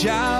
shout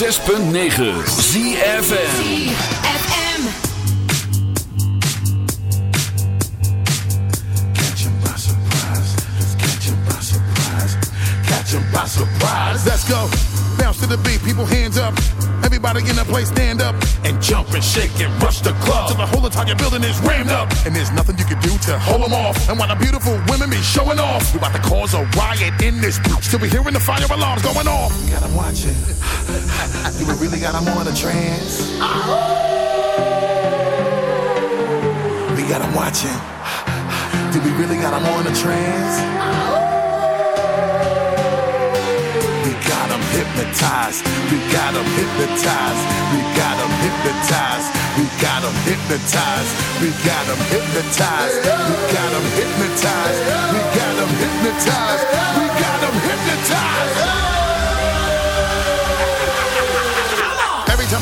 106.9 ZFM. ZFM. Catch 'em by surprise. Let's catch 'em by surprise. Catch 'em by surprise. Let's go. Bounce to the beat, people hands up. Everybody in the place stand up and jump and shake and rush the club till the whole entire building is rammed up. And there's nothing you can do to hold them off. And while the beautiful women be showing off, we about to cause a riot in this bitch till we hearing the fire alarms going off. Got 'em watching. Got 'em on a trance. We got 'em watching. Do we really got 'em on a trance? We got 'em hypnotized. We got 'em hypnotized. We got 'em hypnotized. We got 'em hypnotized. We got 'em hypnotized. We got 'em hypnotized. We got 'em hypnotized. We got 'em hypnotized.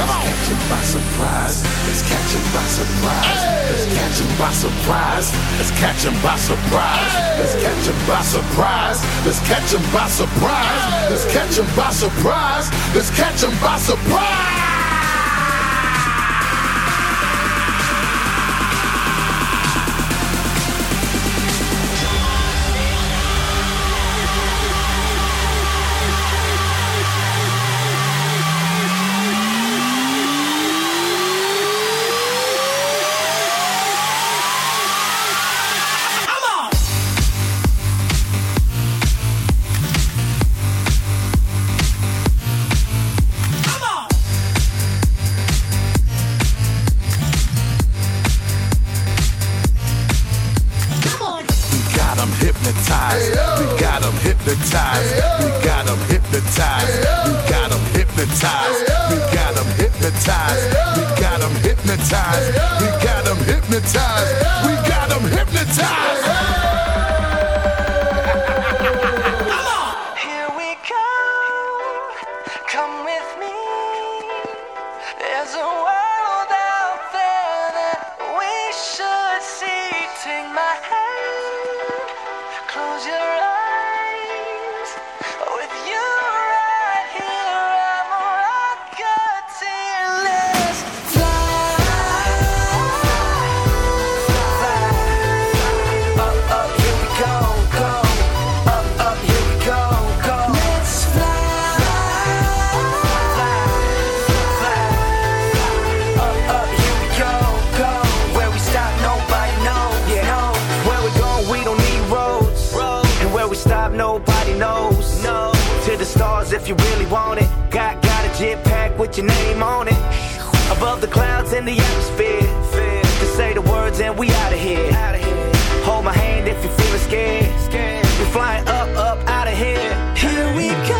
Come. By surprise. Let's catch by surprise. Let's catch by surprise. Let's catch by surprise. Let's catch by surprise. Let's catch by surprise. Let's catch by surprise. Let's catch by surprise. Knows. No. To the stars if you really want it. Got, got a jet pack with your name on it. Above the clouds in the atmosphere. To say the words and we out of here. Hold my hand if you're feeling scared. We're flying up, up, out of here. Here we go.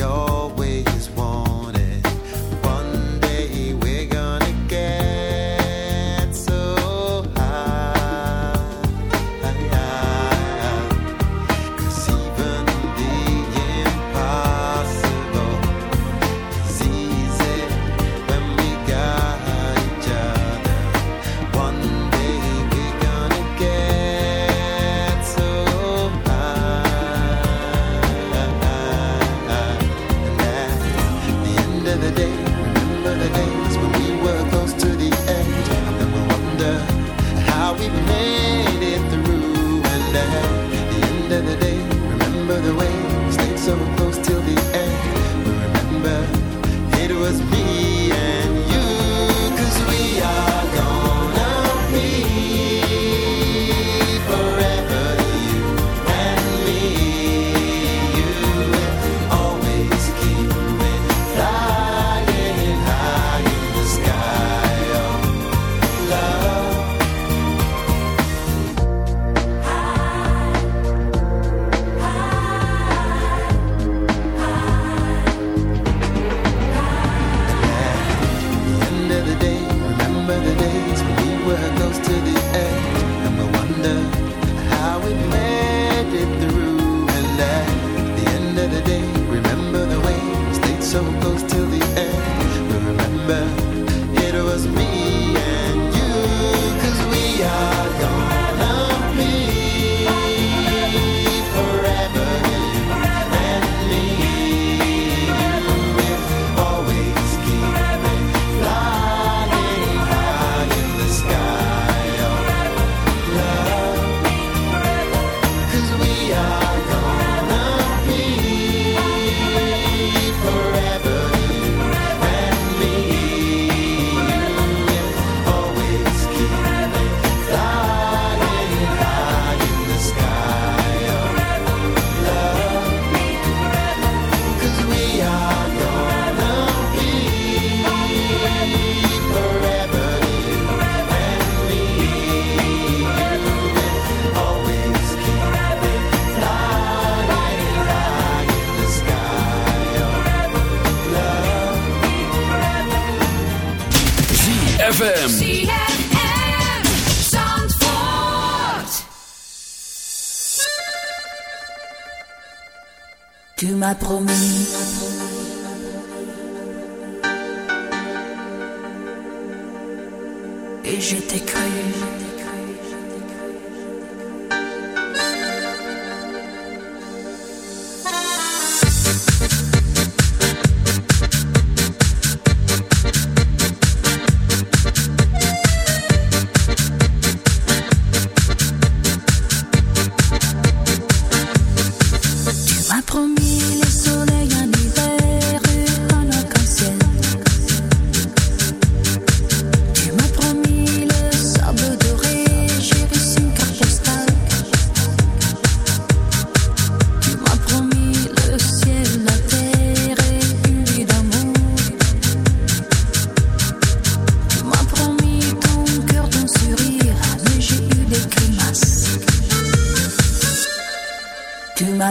what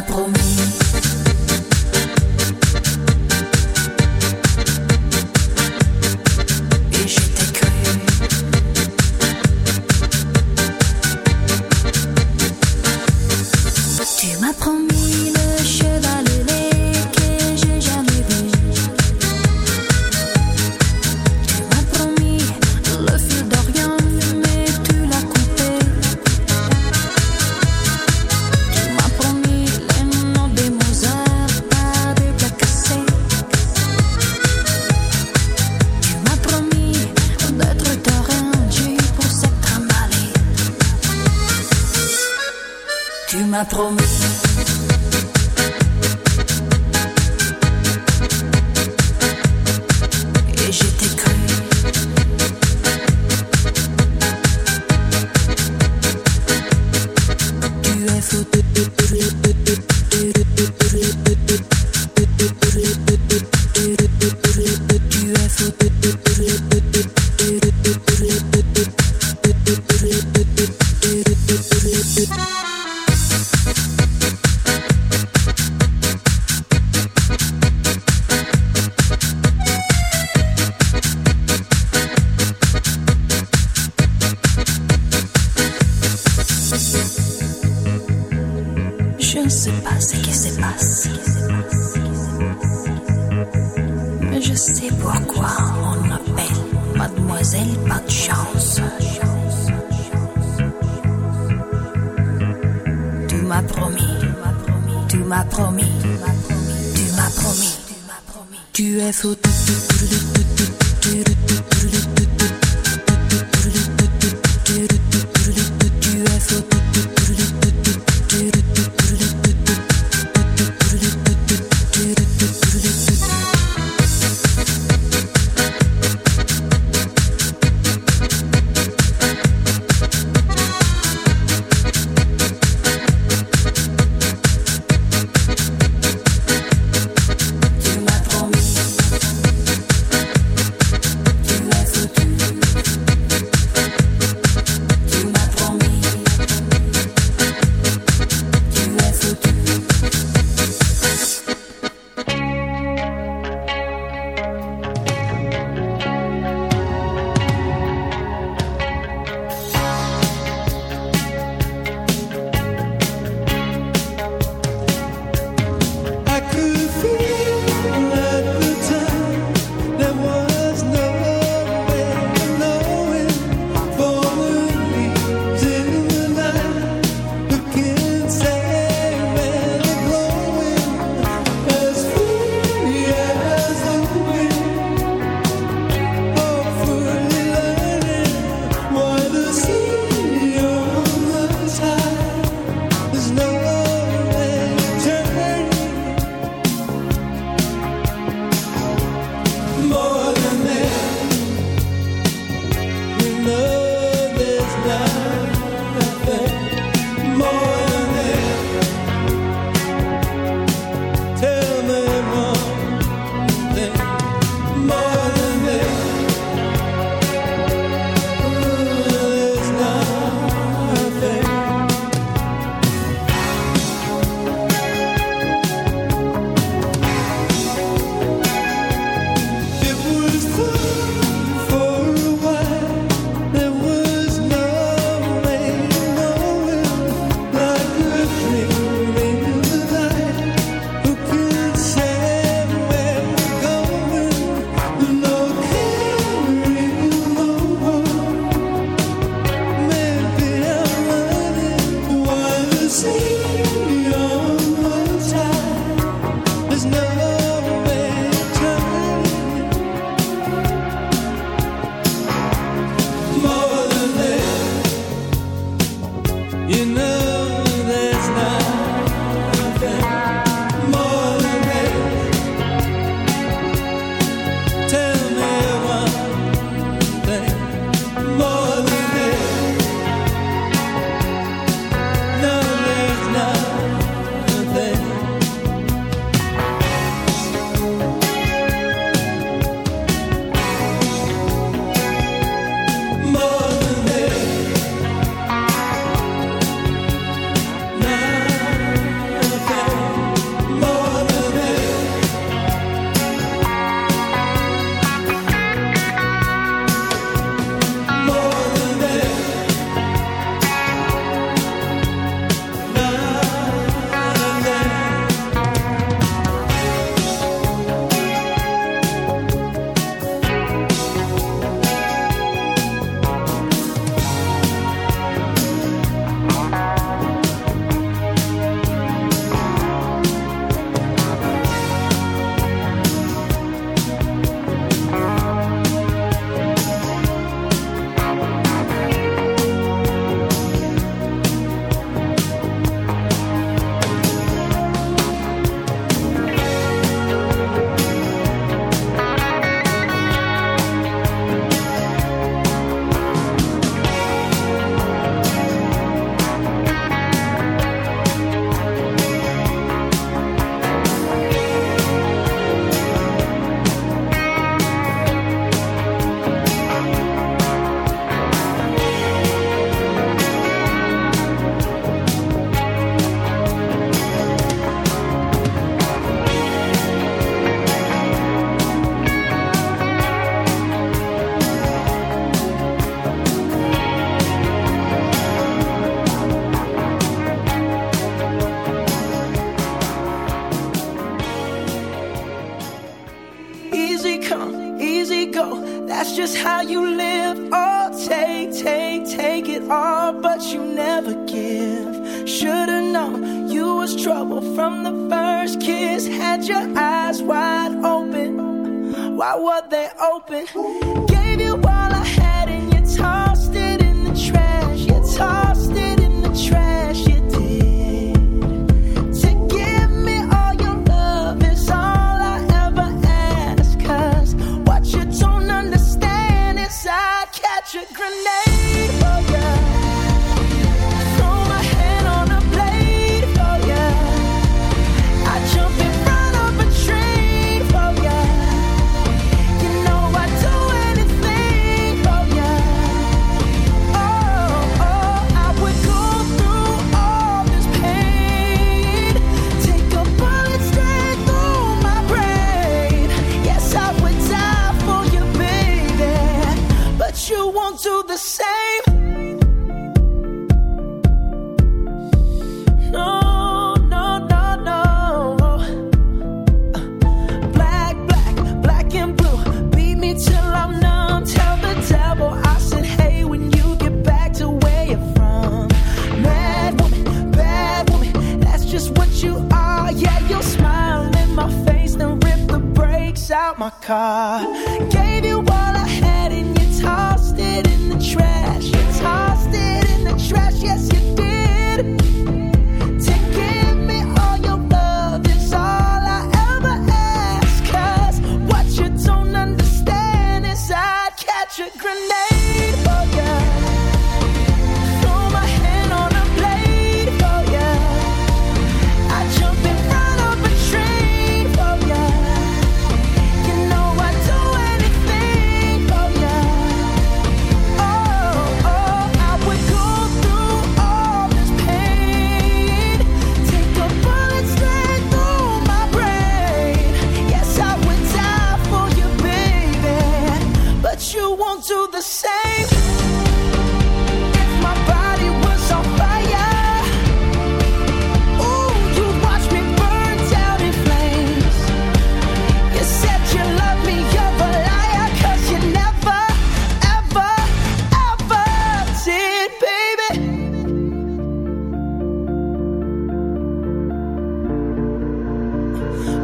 promis.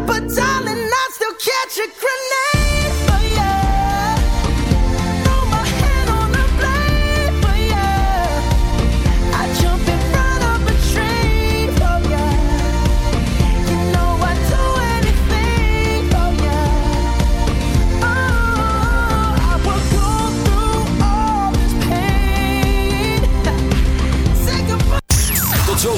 But darling, I still catch a grenade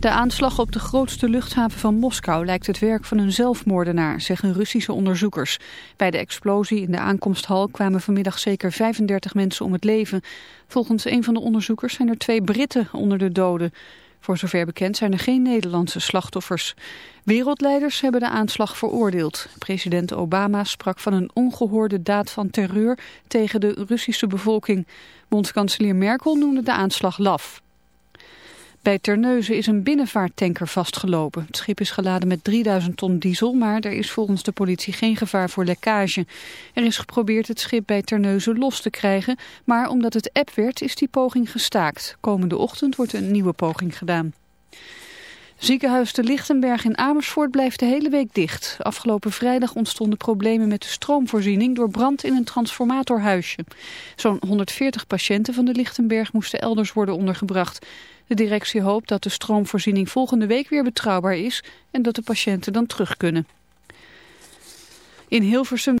De aanslag op de grootste luchthaven van Moskou lijkt het werk van een zelfmoordenaar, zeggen Russische onderzoekers. Bij de explosie in de aankomsthal kwamen vanmiddag zeker 35 mensen om het leven. Volgens een van de onderzoekers zijn er twee Britten onder de doden. Voor zover bekend zijn er geen Nederlandse slachtoffers. Wereldleiders hebben de aanslag veroordeeld. President Obama sprak van een ongehoorde daad van terreur tegen de Russische bevolking. Bondskanselier Merkel noemde de aanslag laf. Bij Terneuzen is een binnenvaarttanker vastgelopen. Het schip is geladen met 3000 ton diesel, maar er is volgens de politie geen gevaar voor lekkage. Er is geprobeerd het schip bij Terneuzen los te krijgen, maar omdat het app werd is die poging gestaakt. Komende ochtend wordt een nieuwe poging gedaan. Ziekenhuis de Lichtenberg in Amersfoort blijft de hele week dicht. Afgelopen vrijdag ontstonden problemen met de stroomvoorziening door brand in een transformatorhuisje. Zo'n 140 patiënten van de Lichtenberg moesten elders worden ondergebracht. De directie hoopt dat de stroomvoorziening volgende week weer betrouwbaar is en dat de patiënten dan terug kunnen. In Hilversum